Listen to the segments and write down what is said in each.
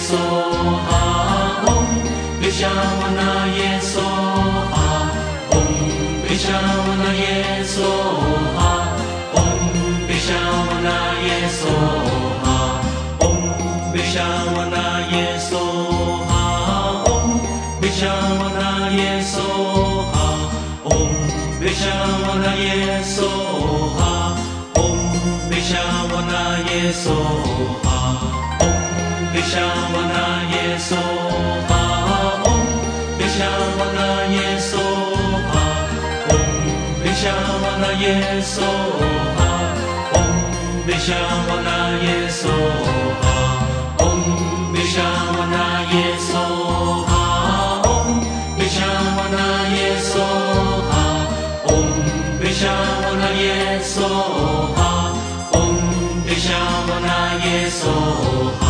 娑哈，贝嘉瓦那耶娑哈吽，贝嘉瓦那耶娑哈吽，贝嘉瓦那耶娑哈吽，贝嘉瓦那耶娑哈吽，贝嘉瓦那耶娑哈，那哈。विशावनाय सोहा ॐ विशावनाय सोहा ॐ विशावनाय सोहा ॐ विशावनाय सोहा ॐ विशावनाय सोहा ॐ विशावनाय सोहा ॐ विशावनाय सोहा ॐ विशावनाय Soha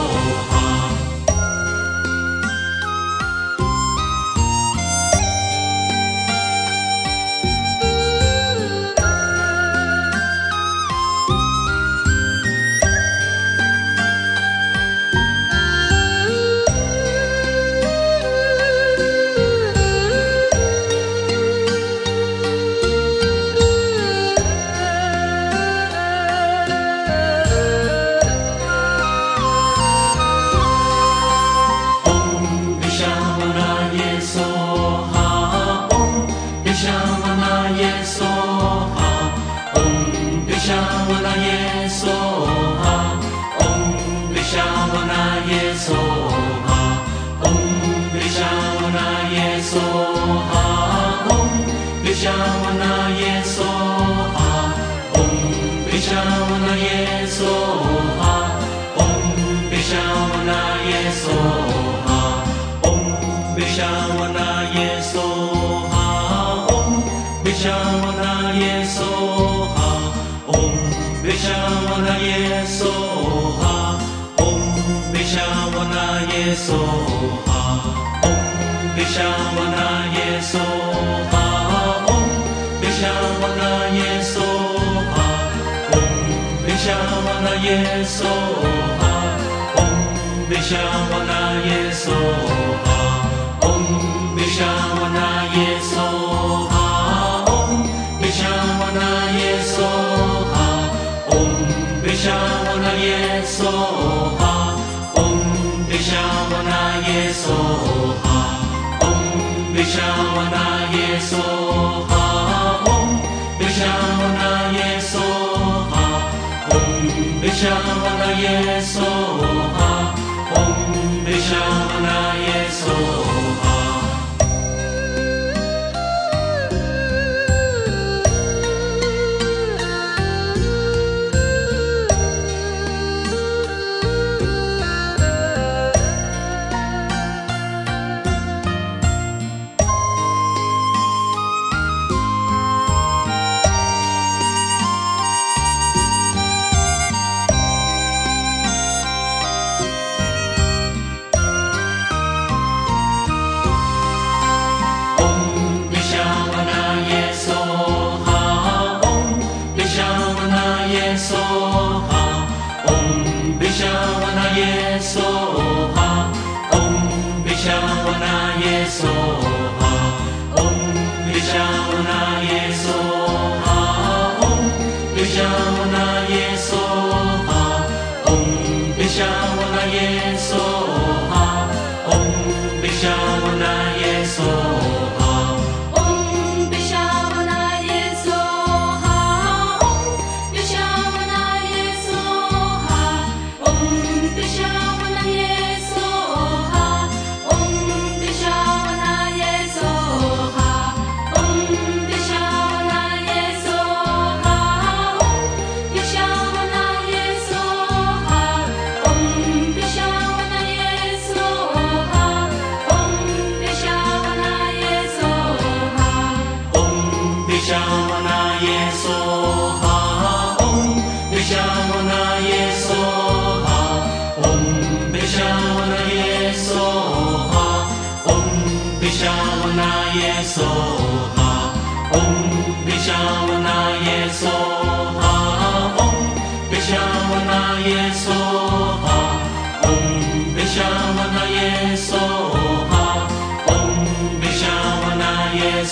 oh, oh. 耶稣啊，嗡，贝夏瓦那耶稣啊，嗡，贝夏瓦那耶稣啊，嗡，贝夏瓦那耶稣啊，嗡，贝夏瓦那耶稣啊，嗡，贝夏瓦那耶稣啊，嗡，贝夏瓦那耶稣啊，嗡，贝夏瓦那耶稣啊。贝响那哈，嗡。贝响瓦那耶娑哈，嗡。贝响瓦那耶娑哈，嗡。贝响瓦那耶娑哈，嗡。贝响瓦那耶娑哈，嗡。贝响瓦那耶娑哈，嗡。贝响瓦那耶娑哈。嗡贝夏瓦那耶梭哈，嗡贝夏瓦那耶梭哈，嗡贝夏耶梭哈，嗡贝夏。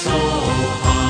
so high.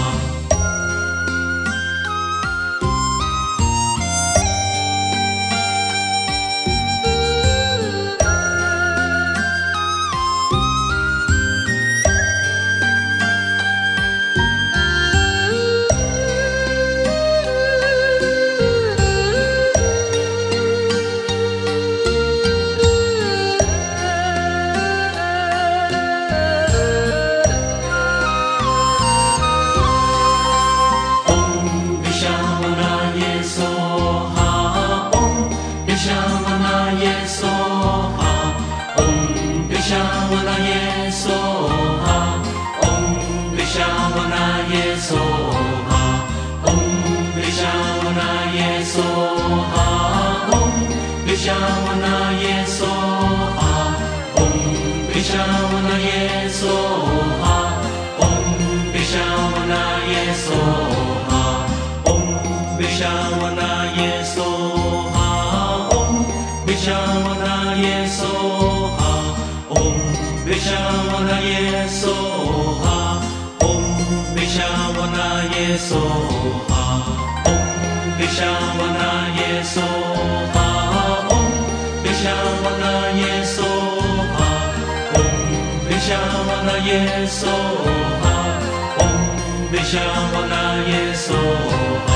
南无耶梭哈，唵，贝沙瓦那耶梭哈，嗡，贝沙瓦那耶梭哈，唵，贝沙瓦那耶梭哈，唵，贝沙瓦那耶梭哈，唵，贝沙瓦那耶梭哈，唵，贝沙那耶梭，那耶梭哈。别向往那耶稣啊哦，别向往那耶稣哈哦，别向往那耶稣哈哦，别向往那耶稣哈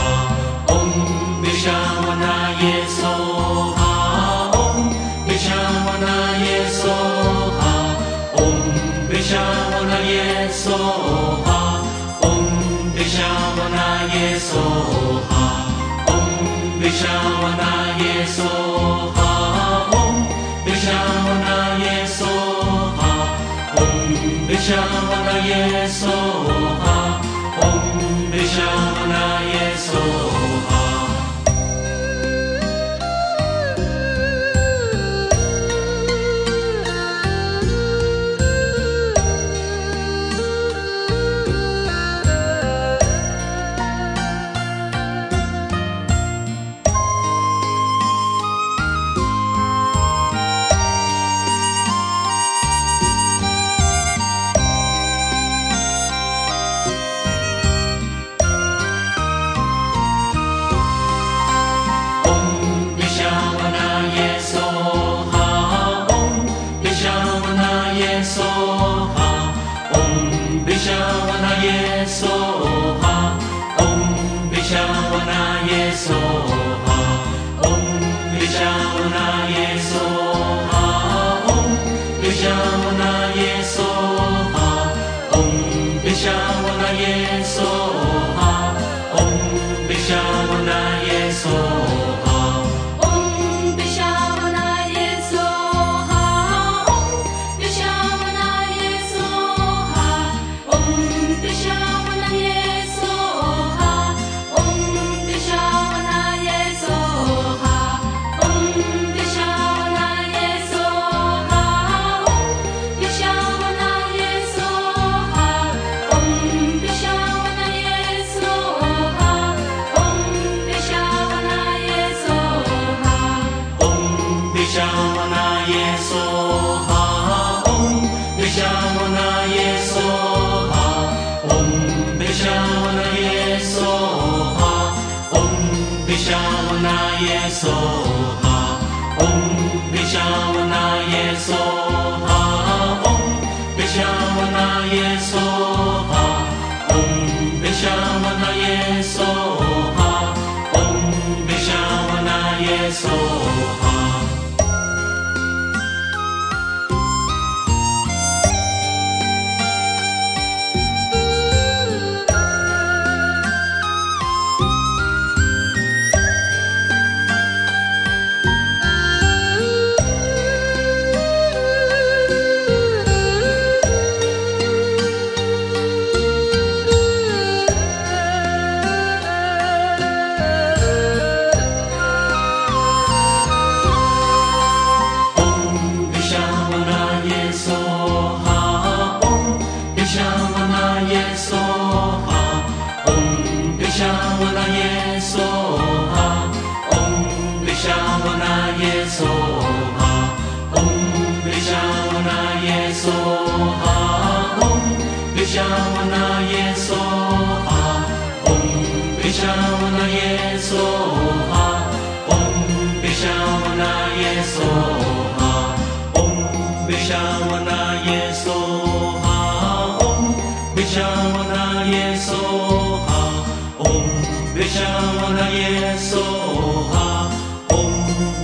哦，别向往那耶稣。So. soul. 稣哈，哦，别想我那耶稣哈，哦，别想我那耶稣哈，哦，别想我那耶稣哈，哦，别想我那耶娑哈，哦，别想我那耶娑哈，哦，别想我那耶娑哈，哦，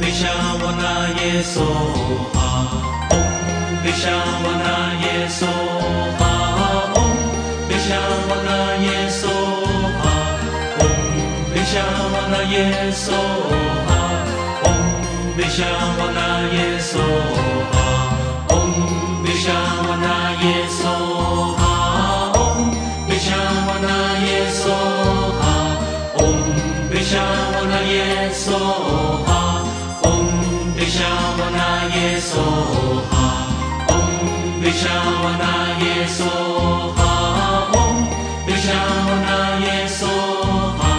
别那。耶稣。Vishwanaye Soha Om Vishwanaye Soha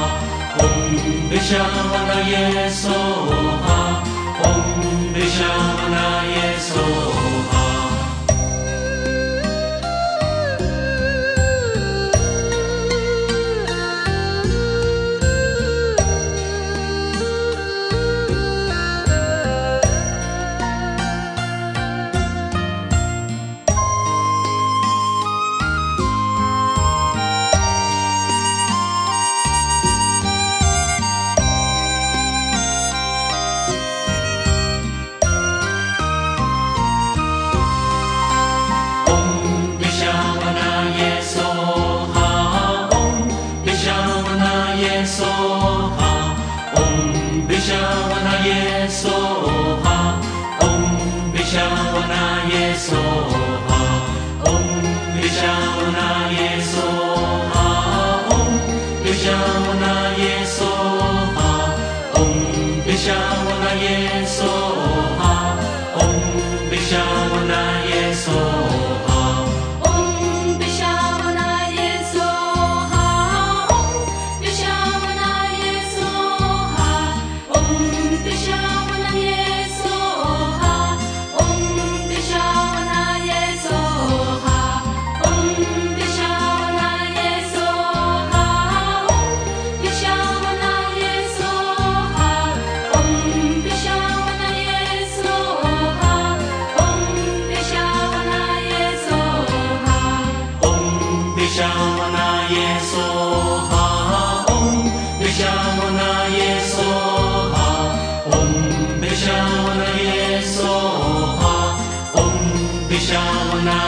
Om Vishwanaye Soha Om Vishwanaye Soha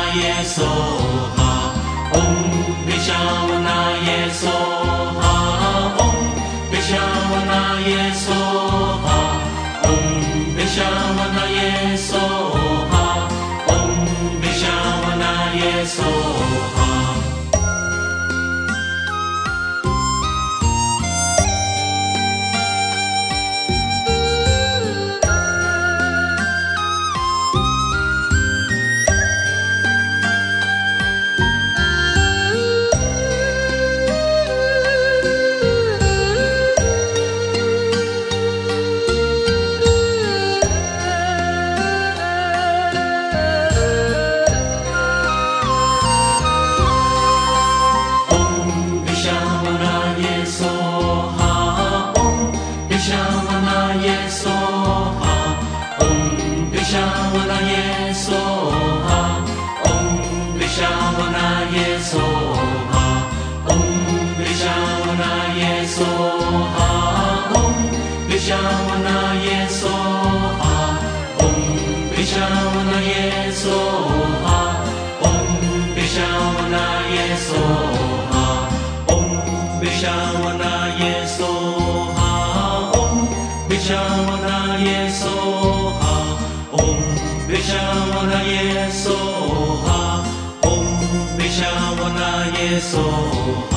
विशावनाय सोहा ॐ विशावनाय सोहा ॐ विशावनाय सोहा ॐ विशावनाय सोहा ॐ विशावनाय सोहा 娑哈，贝嘉瓦那耶娑哈嗡，贝嘉瓦那耶娑哈吽，贝嘉瓦那耶娑哈吽，贝嘉瓦那耶娑哈吽，贝嘉瓦那耶娑哈吽，贝嘉瓦那耶娑哈。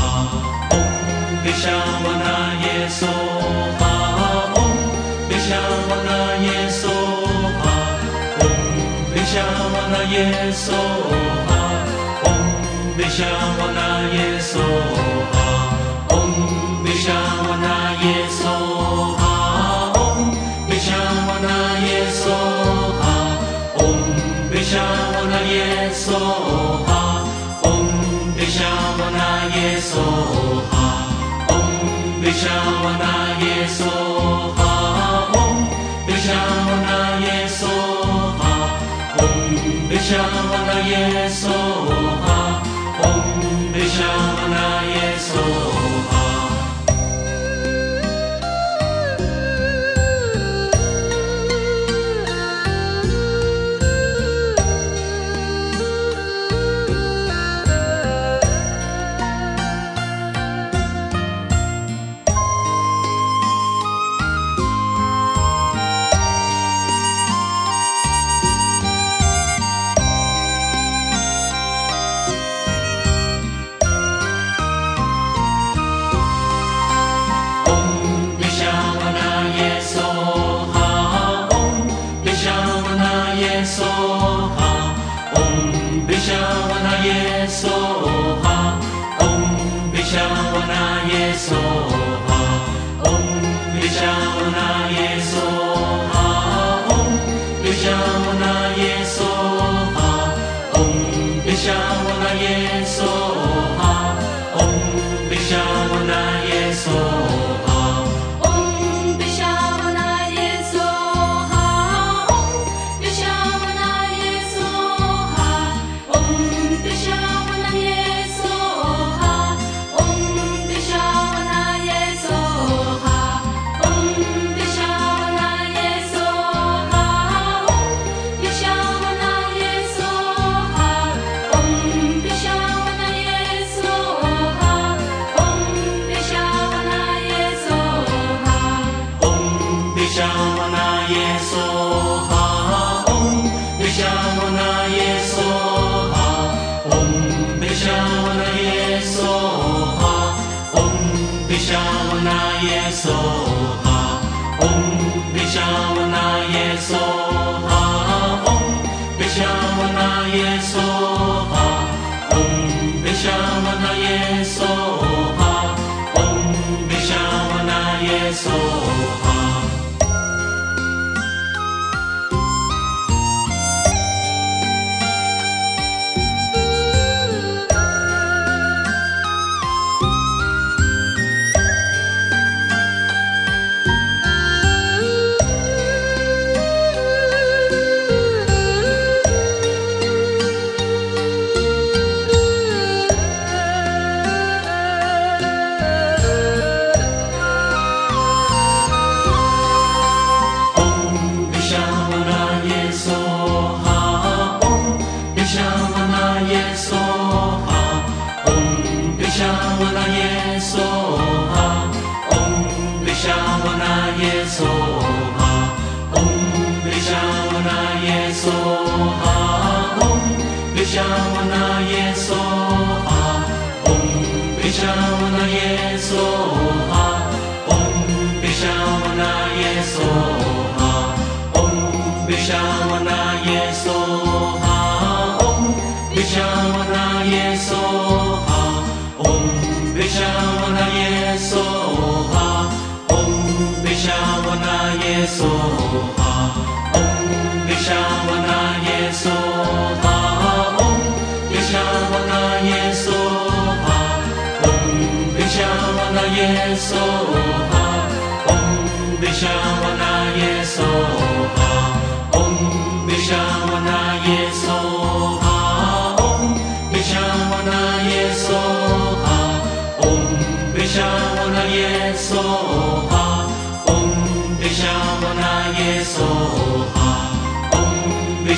贝夏哇那耶梭哈，嗡贝夏哇那耶梭哈，嗡贝夏哇那耶梭哈，嗡贝夏哇那耶梭哈，嗡贝夏哇那耶梭哈，嗡贝夏哇那耶梭哈，嗡贝夏哇那耶梭哈。 샤와나 예소하 옴 베샤와나 예소하 耶稣。娑哈吽，贝沙我那耶娑哈吽，贝沙我那耶娑哈吽，贝沙我那耶娑哈吽，贝沙我那耶娑哈吽，贝沙我那耶娑哈吽，贝沙我那耶娑哈。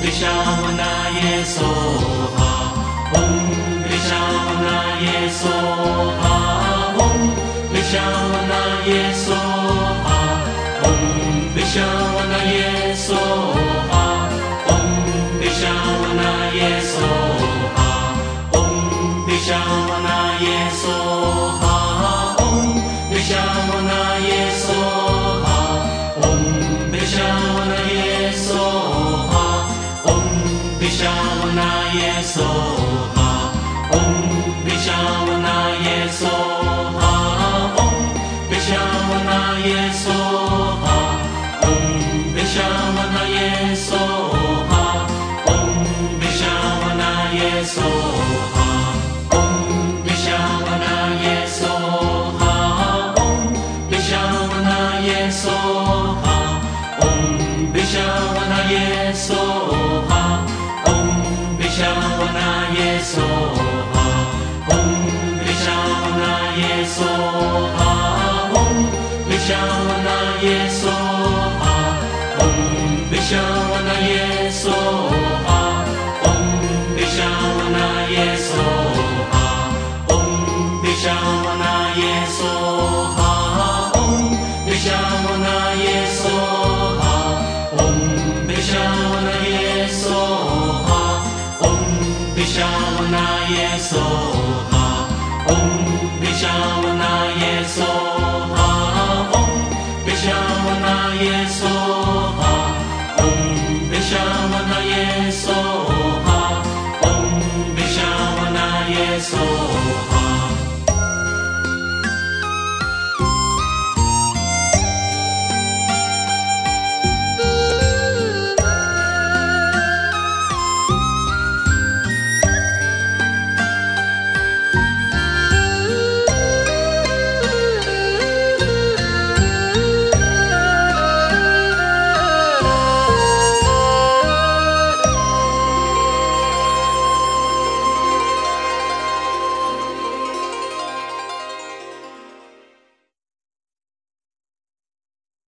别笑我拿耶哈嗡哈嗡 Jesús. shine.